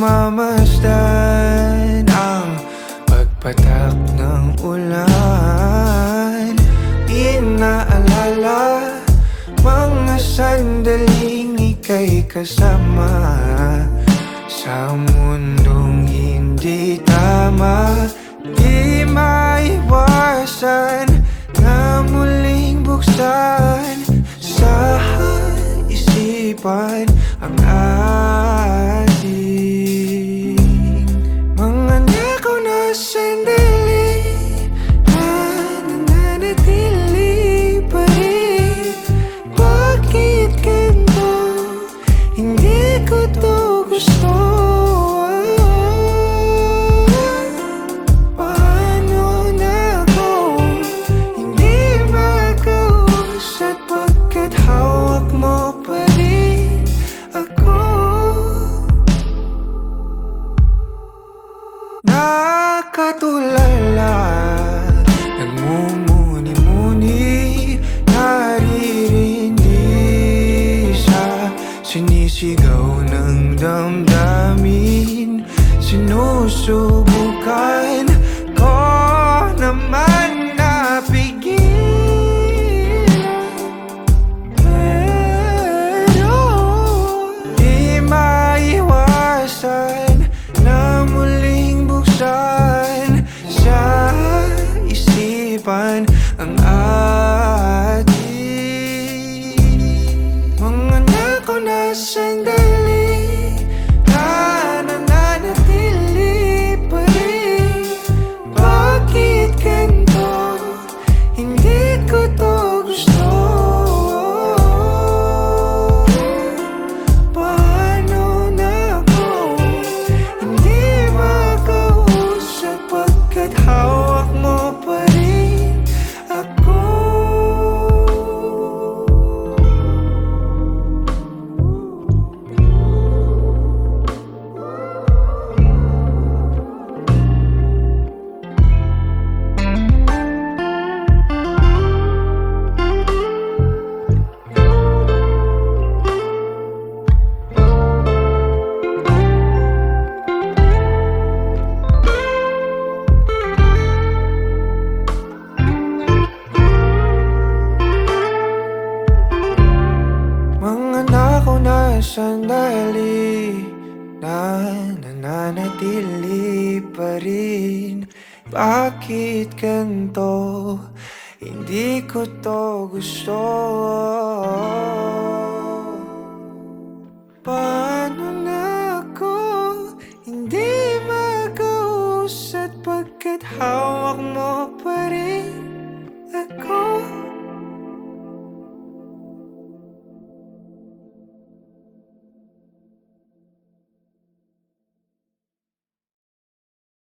nagmamasdan ang pagpatak ng ulan. Inaalala mga sandaling ika'y kasama Sa mundong hindi tama. Di maiwasan na muling buksan Sa isipan ang aking Nakatulala Nagmumuni-muni Naririndi sa Sinisigaw ng damdamin Sinusubukan nako na sandali na nananatili pa rin Bakit ganto? Hindi ko to gusto Bakit